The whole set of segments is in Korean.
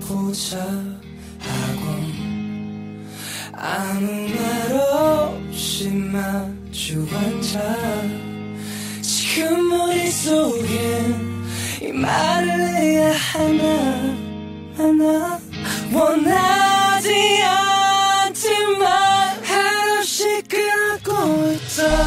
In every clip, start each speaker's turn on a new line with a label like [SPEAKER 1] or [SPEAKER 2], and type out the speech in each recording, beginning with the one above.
[SPEAKER 1] 보자 하고 아무 말 없이 마주 앉아 지금 머릿속엔 이 말을 해야 하나 하나. 원하지 않지만 한없이 끄고 있던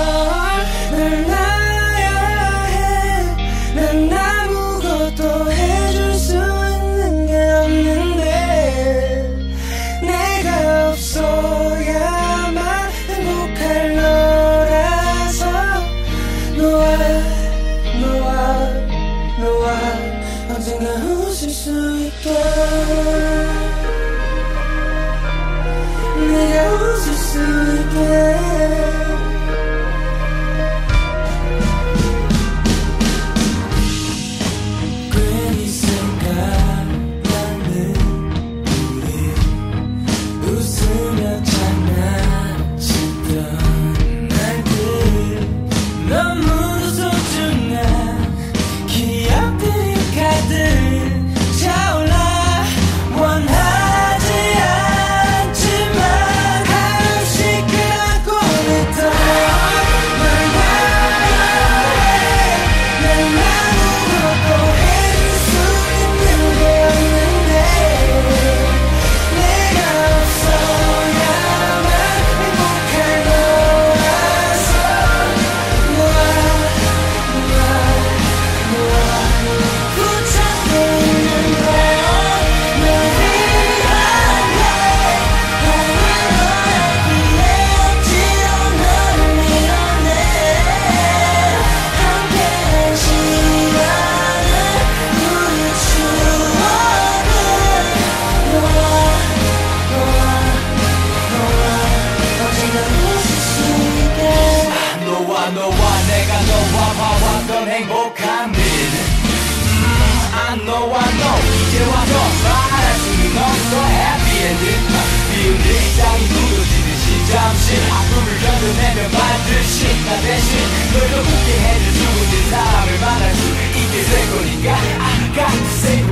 [SPEAKER 1] 너와 언젠가 웃을 수 있게. 내가 웃을 수 있게 너와 내가
[SPEAKER 2] 너와 봐왔던 행복한 일. 음, 아 너와 너 이제 와서 말할 수는 없어. 해피엔드 비운 일상이 무너지듯이 잠시 아픔을 견뎌내면 반드시 나 대신 널더 웃게 해줄 좋은 사람을 만날 수 있게 될 거니까 I got to say